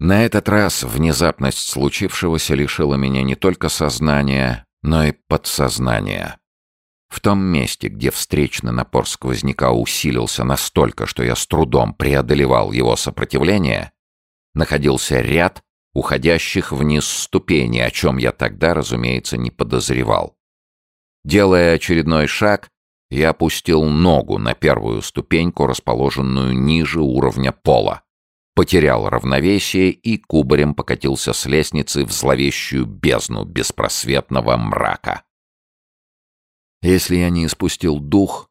На этот раз внезапность случившегося лишила меня не только сознания, но и подсознания. В том месте, где встречный напор сквозняка усилился настолько, что я с трудом преодолевал его сопротивление, находился ряд уходящих вниз ступеней, о чем я тогда, разумеется, не подозревал. Делая очередной шаг, я опустил ногу на первую ступеньку, расположенную ниже уровня пола, потерял равновесие и кубарем покатился с лестницы в зловещую бездну беспросветного мрака. Если я не испустил дух,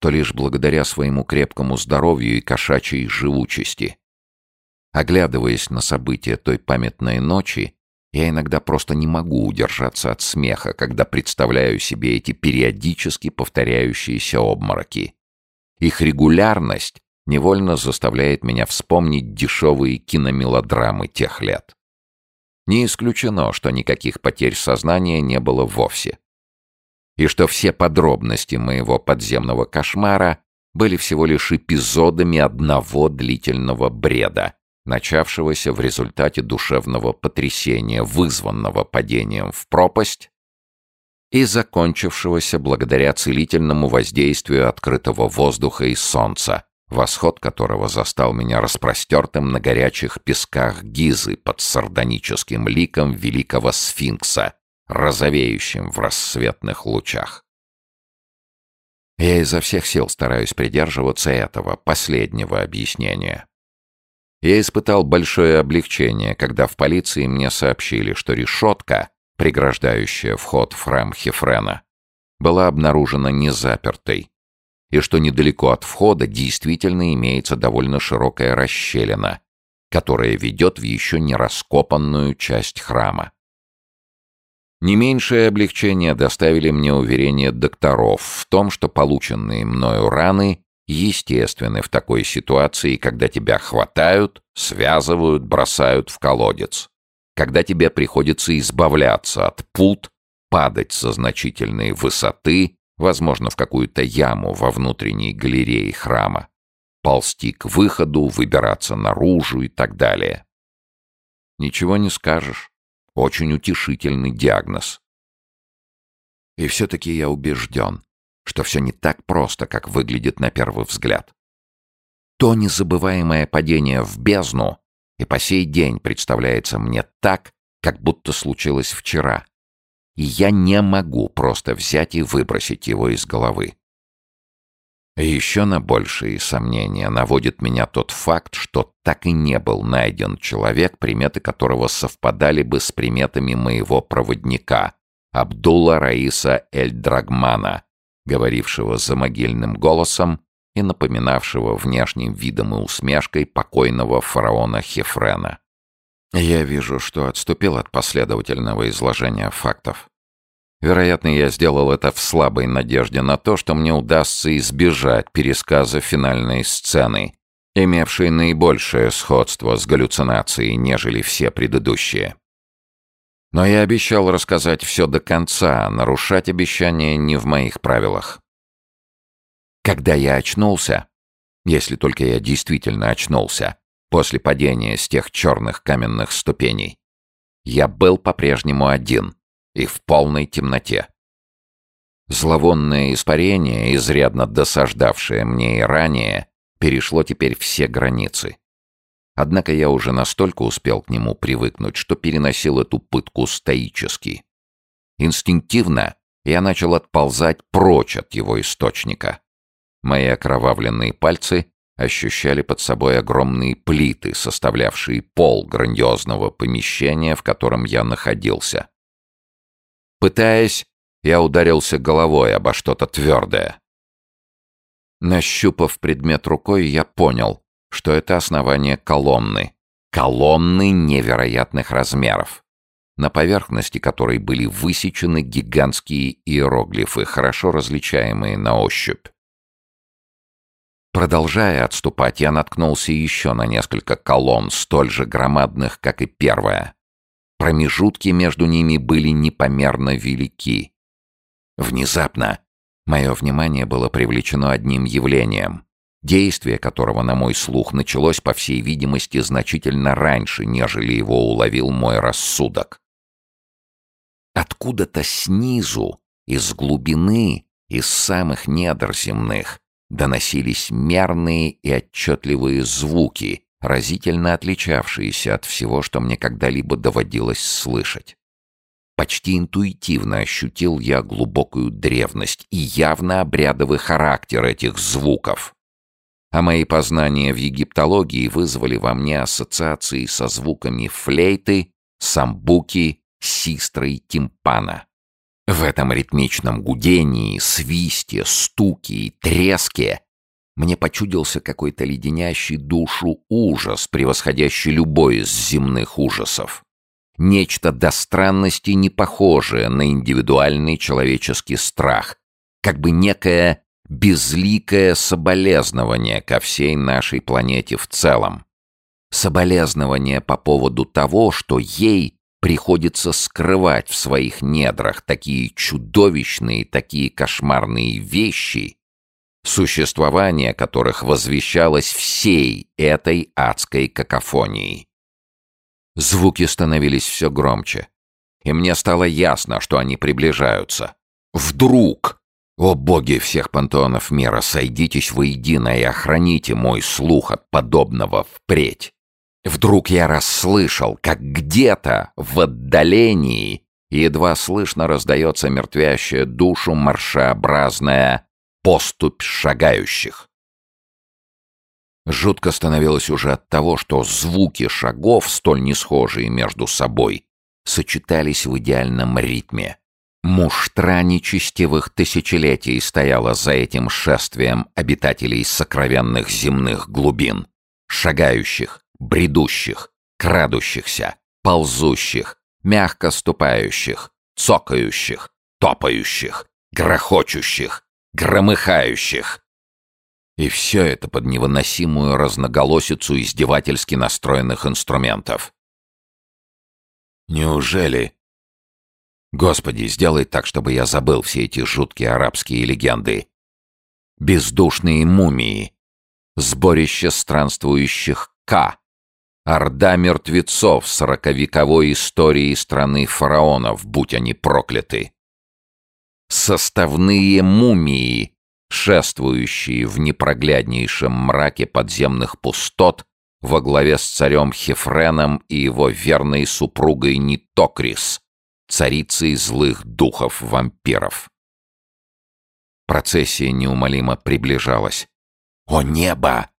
то лишь благодаря своему крепкому здоровью и кошачьей живучести. Оглядываясь на события той памятной ночи, я иногда просто не могу удержаться от смеха, когда представляю себе эти периодически повторяющиеся обмороки. Их регулярность невольно заставляет меня вспомнить дешевые киномелодрамы тех лет. Не исключено, что никаких потерь сознания не было вовсе. И что все подробности моего подземного кошмара были всего лишь эпизодами одного длительного бреда, начавшегося в результате душевного потрясения, вызванного падением в пропасть, и закончившегося благодаря целительному воздействию открытого воздуха и солнца, восход которого застал меня распростертым на горячих песках Гизы под сардоническим ликом великого сфинкса, розовеющим в рассветных лучах. Я изо всех сил стараюсь придерживаться этого последнего объяснения. Я испытал большое облегчение, когда в полиции мне сообщили, что решетка, преграждающая вход в храм Хефрена, была обнаружена незапертой, и что недалеко от входа действительно имеется довольно широкая расщелина, которая ведет в еще не раскопанную часть храма. Не меньшее облегчение доставили мне уверения докторов в том, что полученные мною раны естественны в такой ситуации, когда тебя хватают, связывают, бросают в колодец. Когда тебе приходится избавляться от пут, падать со значительной высоты, возможно, в какую-то яму во внутренней галерее храма, ползти к выходу, выбираться наружу и так далее. Ничего не скажешь. Очень утешительный диагноз. И все-таки я убежден, что все не так просто, как выглядит на первый взгляд. То незабываемое падение в бездну и по сей день представляется мне так, как будто случилось вчера. И я не могу просто взять и выбросить его из головы. еще на большие сомнения наводит меня тот факт, что так и не был найден человек, приметы которого совпадали бы с приметами моего проводника, Абдулла Раиса Эль-Драгмана, говорившего за могильным голосом и напоминавшего внешним видом и усмешкой покойного фараона Хефрена. Я вижу, что отступил от последовательного изложения фактов. Вероятно, я сделал это в слабой надежде на то, что мне удастся избежать пересказа финальной сцены, имевшей наибольшее сходство с галлюцинацией, нежели все предыдущие. Но я обещал рассказать все до конца, нарушать обещание не в моих правилах. Когда я очнулся, если только я действительно очнулся, после падения с тех черных каменных ступеней, я был по-прежнему один и в полной темноте. Зловонное испарение, изрядно досаждавшее мне и ранее, перешло теперь все границы. Однако я уже настолько успел к нему привыкнуть, что переносил эту пытку стоически. Инстинктивно я начал отползать прочь от его источника. Мои окровавленные пальцы ощущали под собой огромные плиты, составлявшие пол грандиозного помещения, в котором я находился. Пытаясь, я ударился головой обо что-то твердое. Нащупав предмет рукой, я понял, что это основание колонны. Колонны невероятных размеров, на поверхности которой были высечены гигантские иероглифы, хорошо различаемые на ощупь. Продолжая отступать, я наткнулся еще на несколько колонн, столь же громадных, как и первая. Промежутки между ними были непомерно велики. Внезапно мое внимание было привлечено одним явлением действие которого, на мой слух, началось, по всей видимости, значительно раньше, нежели его уловил мой рассудок. Откуда-то снизу, из глубины, из самых недр земных, доносились мерные и отчетливые звуки, разительно отличавшиеся от всего, что мне когда-либо доводилось слышать. Почти интуитивно ощутил я глубокую древность и явно обрядовый характер этих звуков. А мои познания в египтологии вызвали во мне ассоциации со звуками флейты, самбуки, систры и тимпана. В этом ритмичном гудении, свисте, стуке и треске мне почудился какой-то леденящий душу ужас, превосходящий любой из земных ужасов. Нечто до странности не похожее на индивидуальный человеческий страх, как бы некое безликое соболезнование ко всей нашей планете в целом. Соболезнование по поводу того, что ей приходится скрывать в своих недрах такие чудовищные, такие кошмарные вещи, существование которых возвещалось всей этой адской какофонией. Звуки становились все громче, и мне стало ясно, что они приближаются. Вдруг! О боги всех пантеонов мира, сойдитесь воедино и охраните мой слух от подобного впредь. Вдруг я расслышал, как где-то в отдалении едва слышно раздается мертвящая душу маршеобразная поступь шагающих. Жутко становилось уже от того, что звуки шагов, столь несхожие между собой, сочетались в идеальном ритме. Муштра нечестивых тысячелетий стояла за этим шествием обитателей сокровенных земных глубин, шагающих, бредущих, крадущихся, ползущих, мягко ступающих, цокающих, топающих, грохочущих, громыхающих. И все это под невыносимую разноголосицу издевательски настроенных инструментов. Неужели... Господи, сделай так, чтобы я забыл все эти жуткие арабские легенды. Бездушные мумии. Сборище странствующих К. Орда мертвецов сороковековой истории страны фараонов, будь они прокляты. Составные мумии, шествующие в непрогляднейшем мраке подземных пустот во главе с царем Хефреном и его верной супругой Нитокрис, царицей злых духов-вампиров. Процессия неумолимо приближалась. «О небо!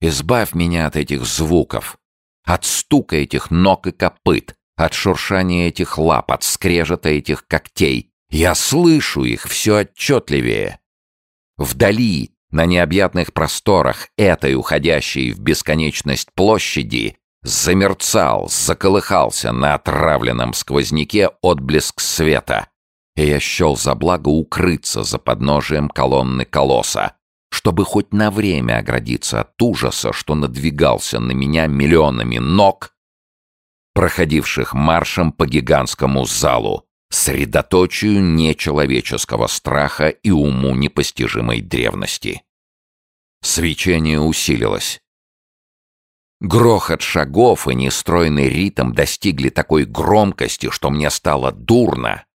Избавь меня от этих звуков! От стука этих ног и копыт, от шуршания этих лап, от скрежета этих когтей. Я слышу их все отчетливее. Вдали, на необъятных просторах этой уходящей в бесконечность площади, замерцал, заколыхался на отравленном сквозняке отблеск света. И я счел за благо укрыться за подножием колонны колосса, чтобы хоть на время оградиться от ужаса, что надвигался на меня миллионами ног, проходивших маршем по гигантскому залу, средоточию нечеловеческого страха и уму непостижимой древности. Свечение усилилось. Грохот шагов и нестройный ритм достигли такой громкости, что мне стало дурно.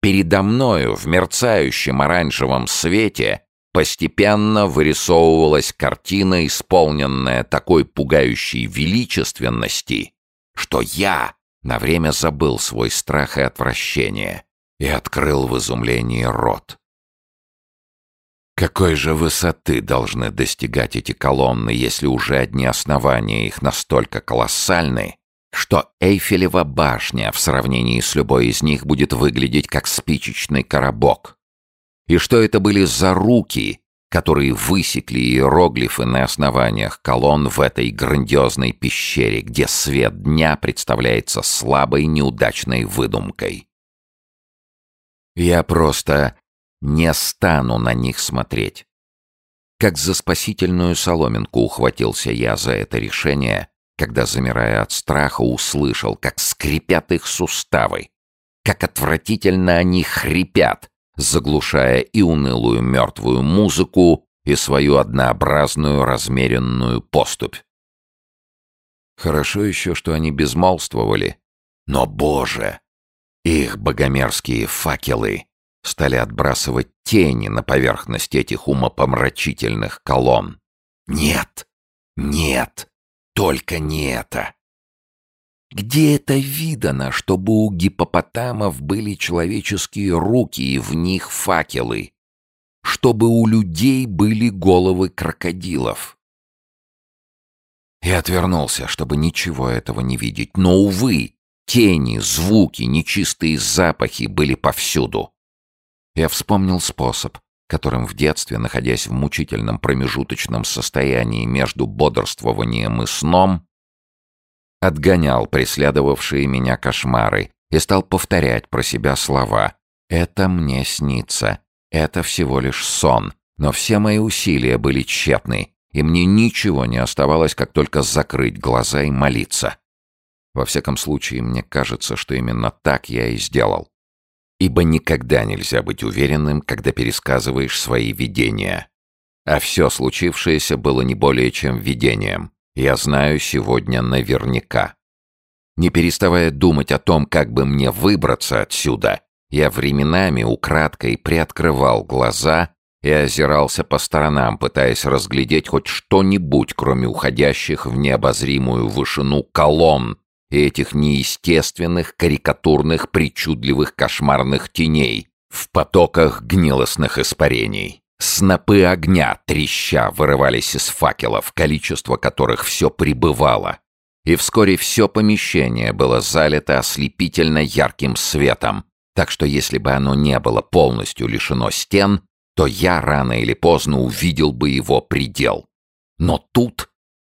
Передо мною в мерцающем оранжевом свете Постепенно вырисовывалась картина, исполненная такой пугающей величественности, что я на время забыл свой страх и отвращение и открыл в изумлении рот. Какой же высоты должны достигать эти колонны, если уже одни основания их настолько колоссальны, что Эйфелева башня в сравнении с любой из них будет выглядеть как спичечный коробок? И что это были за руки, которые высекли иероглифы на основаниях колонн в этой грандиозной пещере, где свет дня представляется слабой неудачной выдумкой. Я просто не стану на них смотреть. Как за спасительную соломинку ухватился я за это решение, когда, замирая от страха, услышал, как скрипят их суставы, как отвратительно они хрипят, заглушая и унылую мертвую музыку, и свою однообразную размеренную поступь. Хорошо еще, что они безмолвствовали. Но, боже, их богомерзкие факелы стали отбрасывать тени на поверхность этих умопомрачительных колонн. Нет, нет, только не это. Где это видано, чтобы у гипопотамов были человеческие руки и в них факелы? Чтобы у людей были головы крокодилов? Я отвернулся, чтобы ничего этого не видеть, но, увы, тени, звуки, нечистые запахи были повсюду. Я вспомнил способ, которым в детстве, находясь в мучительном промежуточном состоянии между бодрствованием и сном, отгонял преследовавшие меня кошмары и стал повторять про себя слова «Это мне снится, это всего лишь сон», но все мои усилия были тщетны, и мне ничего не оставалось, как только закрыть глаза и молиться. Во всяком случае, мне кажется, что именно так я и сделал. Ибо никогда нельзя быть уверенным, когда пересказываешь свои видения. А все случившееся было не более чем видением. Я знаю сегодня наверняка. Не переставая думать о том, как бы мне выбраться отсюда, я временами украдкой приоткрывал глаза и озирался по сторонам, пытаясь разглядеть хоть что-нибудь, кроме уходящих в необозримую вышину колонн и этих неестественных, карикатурных, причудливых, кошмарных теней в потоках гнилостных испарений. Снопы огня, треща, вырывались из факелов, количество которых все прибывало. И вскоре все помещение было залито ослепительно ярким светом, так что если бы оно не было полностью лишено стен, то я рано или поздно увидел бы его предел. Но тут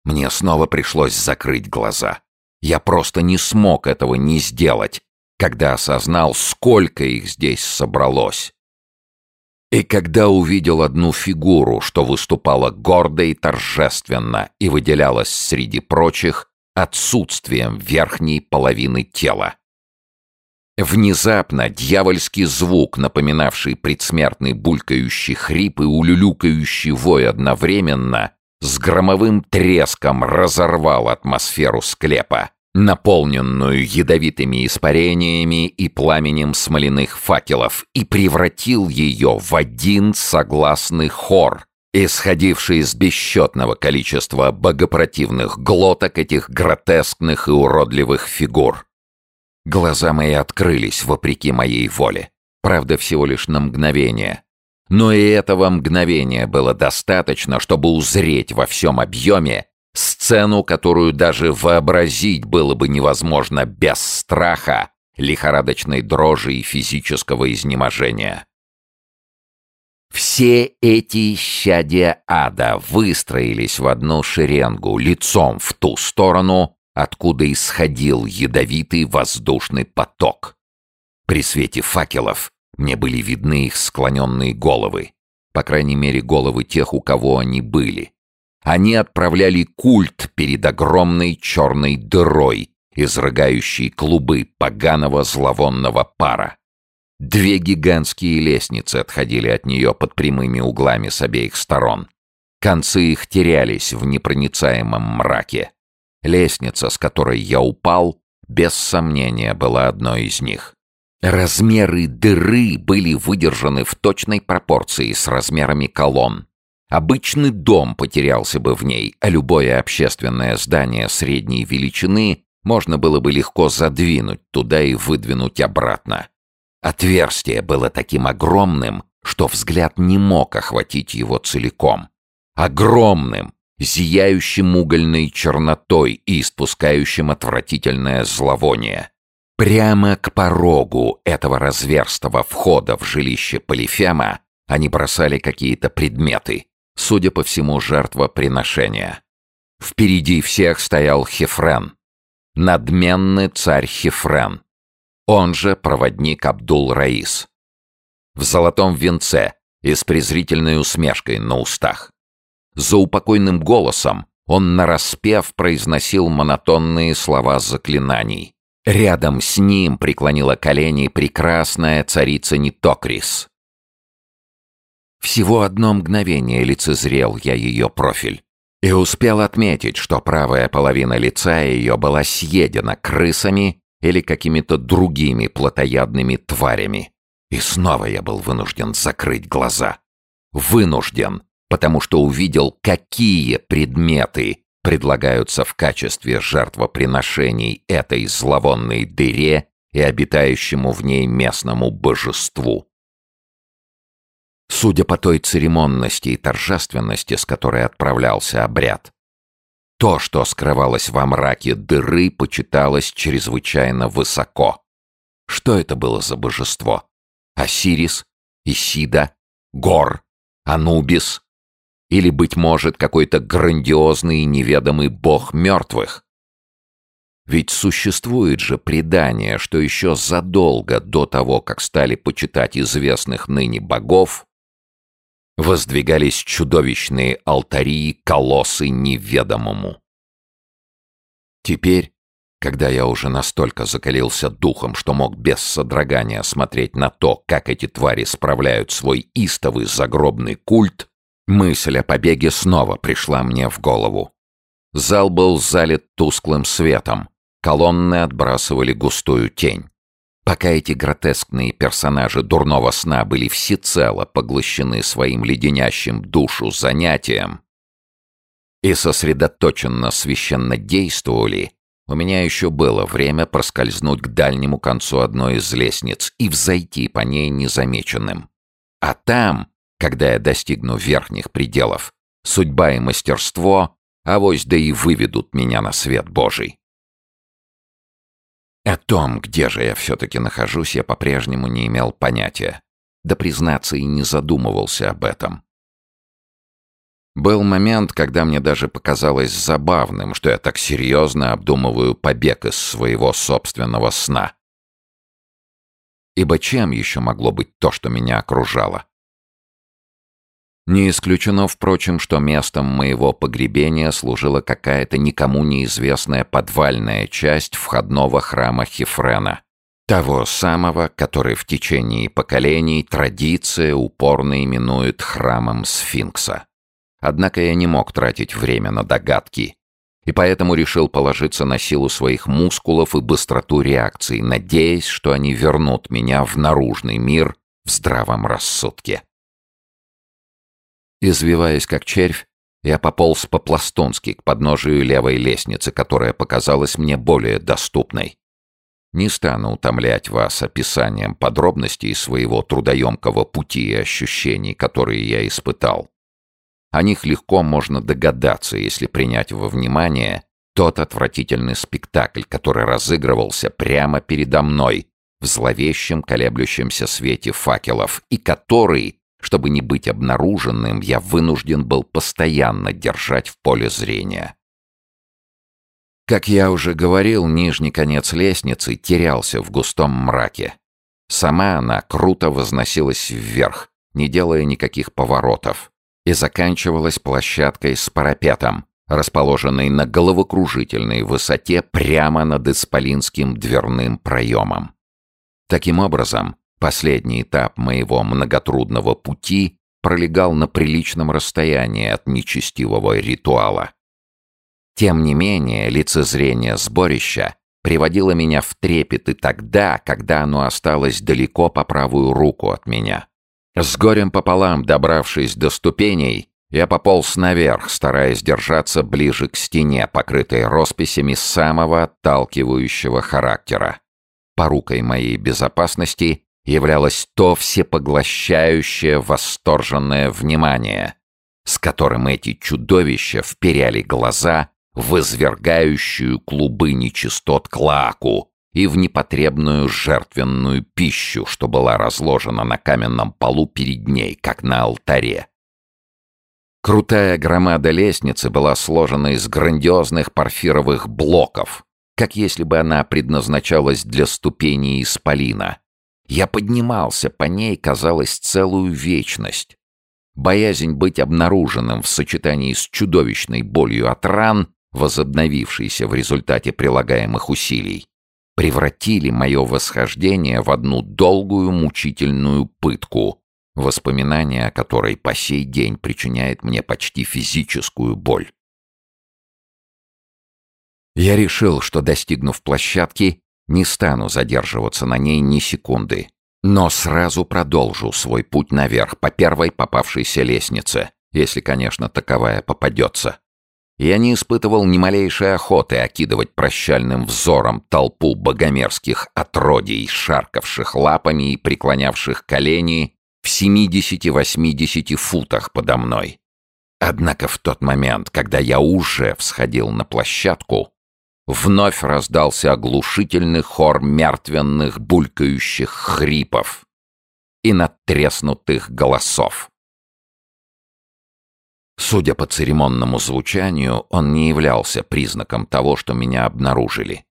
мне снова пришлось закрыть глаза. Я просто не смог этого не сделать, когда осознал, сколько их здесь собралось. И когда увидел одну фигуру, что выступала гордо и торжественно и выделялась среди прочих отсутствием верхней половины тела. Внезапно дьявольский звук, напоминавший предсмертный булькающий хрип и улюлюкающий вой одновременно, с громовым треском разорвал атмосферу склепа наполненную ядовитыми испарениями и пламенем смоляных факелов, и превратил ее в один согласный хор, исходивший из бесчетного количества богопротивных глоток этих гротескных и уродливых фигур. Глаза мои открылись вопреки моей воле, правда, всего лишь на мгновение. Но и этого мгновения было достаточно, чтобы узреть во всем объеме Сцену, которую даже вообразить было бы невозможно без страха, лихорадочной дрожи и физического изнеможения. Все эти исчадия ада выстроились в одну шеренгу, лицом в ту сторону, откуда исходил ядовитый воздушный поток. При свете факелов мне были видны их склоненные головы, по крайней мере головы тех, у кого они были. Они отправляли культ перед огромной черной дырой, изрыгающей клубы поганого зловонного пара. Две гигантские лестницы отходили от нее под прямыми углами с обеих сторон. Концы их терялись в непроницаемом мраке. Лестница, с которой я упал, без сомнения была одной из них. Размеры дыры были выдержаны в точной пропорции с размерами колонн. Обычный дом потерялся бы в ней, а любое общественное здание средней величины можно было бы легко задвинуть туда и выдвинуть обратно. Отверстие было таким огромным, что взгляд не мог охватить его целиком. Огромным, зияющим угольной чернотой и испускающим отвратительное зловоние. Прямо к порогу этого разверстого входа в жилище Полифема они бросали какие-то предметы, Судя по всему, жертвоприношения. Впереди всех стоял Хефрен. Надменный царь Хефрен. Он же проводник Абдул-Раис. В золотом венце и с презрительной усмешкой на устах. За упокойным голосом он нараспев произносил монотонные слова заклинаний. Рядом с ним преклонила колени прекрасная царица Нитокрис. Всего одно мгновение лицезрел я ее профиль. И успел отметить, что правая половина лица ее была съедена крысами или какими-то другими плотоядными тварями. И снова я был вынужден закрыть глаза. Вынужден, потому что увидел, какие предметы предлагаются в качестве жертвоприношений этой зловонной дыре и обитающему в ней местному божеству. Судя по той церемонности и торжественности, с которой отправлялся обряд, то, что скрывалось во мраке дыры, почиталось чрезвычайно высоко. Что это было за божество? Осирис? Исида? Гор? Анубис? Или, быть может, какой-то грандиозный и неведомый бог мертвых? Ведь существует же предание, что еще задолго до того, как стали почитать известных ныне богов, воздвигались чудовищные алтари и колоссы неведомому. Теперь, когда я уже настолько закалился духом, что мог без содрогания смотреть на то, как эти твари справляют свой истовый загробный культ, мысль о побеге снова пришла мне в голову. Зал был залит тусклым светом, колонны отбрасывали густую тень. Пока эти гротескные персонажи дурного сна были всецело поглощены своим леденящим душу занятием и сосредоточенно священно действовали, у меня еще было время проскользнуть к дальнему концу одной из лестниц и взойти по ней незамеченным. А там, когда я достигну верхних пределов, судьба и мастерство, авось да и выведут меня на свет Божий. О том, где же я все-таки нахожусь, я по-прежнему не имел понятия. Да, признаться, и не задумывался об этом. Был момент, когда мне даже показалось забавным, что я так серьезно обдумываю побег из своего собственного сна. Ибо чем еще могло быть то, что меня окружало? Не исключено, впрочем, что местом моего погребения служила какая-то никому неизвестная подвальная часть входного храма Хефрена. Того самого, который в течение поколений традиция упорно именует храмом Сфинкса. Однако я не мог тратить время на догадки, и поэтому решил положиться на силу своих мускулов и быстроту реакции, надеясь, что они вернут меня в наружный мир в здравом рассудке. Извиваясь как червь, я пополз по-пластунски к подножию левой лестницы, которая показалась мне более доступной. Не стану утомлять вас описанием подробностей своего трудоемкого пути и ощущений, которые я испытал. О них легко можно догадаться, если принять во внимание тот отвратительный спектакль, который разыгрывался прямо передо мной в зловещем колеблющемся свете факелов и который чтобы не быть обнаруженным, я вынужден был постоянно держать в поле зрения. Как я уже говорил, нижний конец лестницы терялся в густом мраке. Сама она круто возносилась вверх, не делая никаких поворотов, и заканчивалась площадкой с парапетом, расположенной на головокружительной высоте прямо над исполинским дверным проемом. Таким образом, Последний этап моего многотрудного пути пролегал на приличном расстоянии от нечестивого ритуала. Тем не менее, лицезрение сборища приводило меня в трепет и тогда, когда оно осталось далеко по правую руку от меня. С горем пополам, добравшись до ступеней, я пополз наверх, стараясь держаться ближе к стене, покрытой росписями самого отталкивающего характера. Порукой моей безопасности являлось то всепоглощающее восторженное внимание, с которым эти чудовища вперяли глаза в извергающую клубы нечистот клаку и в непотребную жертвенную пищу, что была разложена на каменном полу перед ней, как на алтаре. Крутая громада лестницы была сложена из грандиозных порфировых блоков, как если бы она предназначалась для ступеней исполина — я поднимался по ней, казалось, целую вечность. Боязнь быть обнаруженным в сочетании с чудовищной болью от ран, возобновившейся в результате прилагаемых усилий, превратили мое восхождение в одну долгую мучительную пытку, воспоминание о которой по сей день причиняет мне почти физическую боль. Я решил, что, достигнув площадки, не стану задерживаться на ней ни секунды, но сразу продолжу свой путь наверх по первой попавшейся лестнице, если, конечно, таковая попадется. Я не испытывал ни малейшей охоты окидывать прощальным взором толпу богомерзких отродий, шаркавших лапами и преклонявших колени в 70-80 футах подо мной. Однако в тот момент, когда я уже всходил на площадку, вновь раздался оглушительный хор мертвенных булькающих хрипов и надтреснутых голосов. Судя по церемонному звучанию, он не являлся признаком того, что меня обнаружили.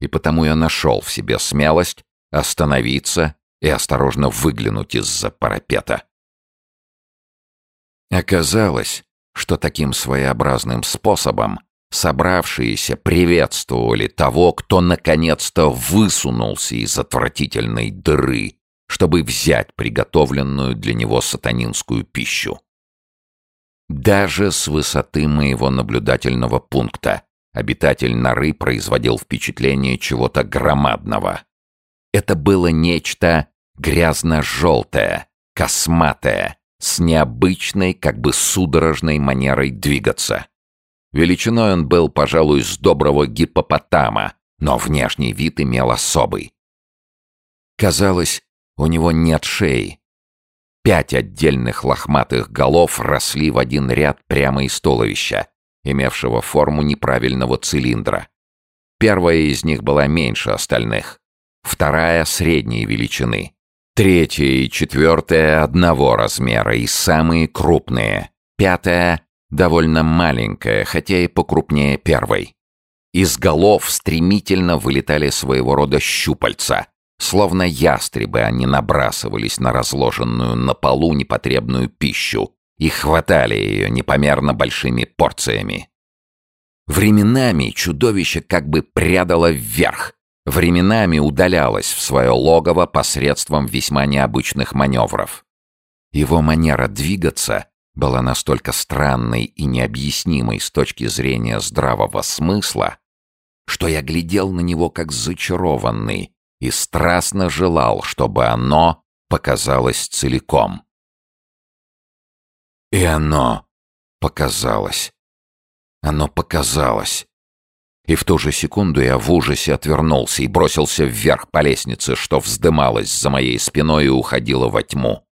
И потому я нашел в себе смелость остановиться и осторожно выглянуть из-за парапета. Оказалось, что таким своеобразным способом собравшиеся приветствовали того, кто наконец-то высунулся из отвратительной дыры, чтобы взять приготовленную для него сатанинскую пищу. Даже с высоты моего наблюдательного пункта обитатель норы производил впечатление чего-то громадного. Это было нечто грязно-желтое, косматое, с необычной, как бы судорожной манерой двигаться. Величиной он был, пожалуй, с доброго гиппопотама, но внешний вид имел особый. Казалось, у него нет шеи, Пять отдельных лохматых голов росли в один ряд прямо из туловища, имевшего форму неправильного цилиндра. Первая из них была меньше остальных, вторая — средней величины, третья и четвертая — одного размера и самые крупные, пятая — довольно маленькая, хотя и покрупнее первой. Из голов стремительно вылетали своего рода щупальца, Словно ястребы они набрасывались на разложенную на полу непотребную пищу и хватали ее непомерно большими порциями. Временами чудовище как бы прядало вверх, временами удалялось в свое логово посредством весьма необычных маневров. Его манера двигаться была настолько странной и необъяснимой с точки зрения здравого смысла, что я глядел на него как зачарованный, и страстно желал, чтобы оно показалось целиком. И оно показалось. Оно показалось. И в ту же секунду я в ужасе отвернулся и бросился вверх по лестнице, что вздымалась за моей спиной и уходила во тьму.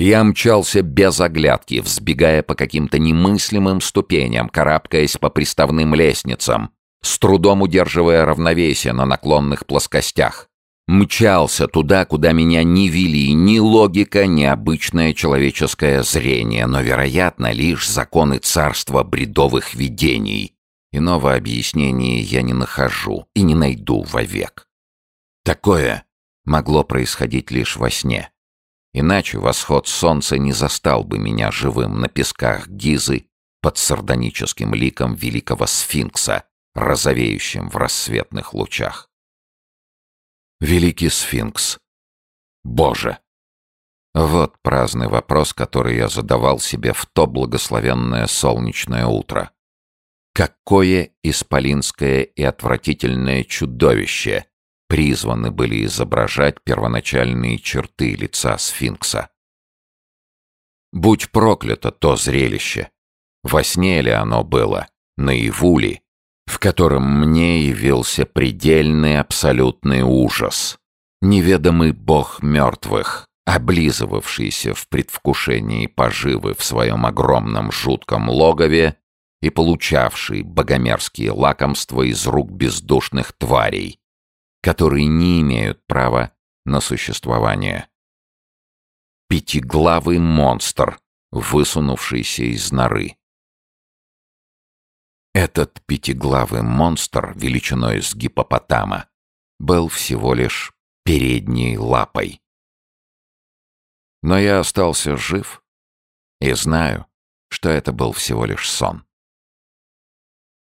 Я мчался без оглядки, взбегая по каким-то немыслимым ступеням, карабкаясь по приставным лестницам, с трудом удерживая равновесие на наклонных плоскостях. Мчался туда, куда меня не вели ни логика, ни обычное человеческое зрение, но, вероятно, лишь законы царства бредовых видений. Иного объяснения я не нахожу и не найду вовек. Такое могло происходить лишь во сне. Иначе восход солнца не застал бы меня живым на песках Гизы под сардоническим ликом великого сфинкса, розовеющим в рассветных лучах. Великий сфинкс. Боже! Вот праздный вопрос, который я задавал себе в то благословенное солнечное утро. Какое исполинское и отвратительное чудовище призваны были изображать первоначальные черты лица сфинкса? Будь проклято то зрелище! Во сне ли оно было? Наяву ли? в котором мне явился предельный абсолютный ужас. Неведомый бог мертвых, облизывавшийся в предвкушении поживы в своем огромном жутком логове и получавший богомерзкие лакомства из рук бездушных тварей, которые не имеют права на существование. Пятиглавый монстр, высунувшийся из норы. Этот пятиглавый монстр величиной с гипопотама был всего лишь передней лапой. Но я остался жив и знаю, что это был всего лишь сон.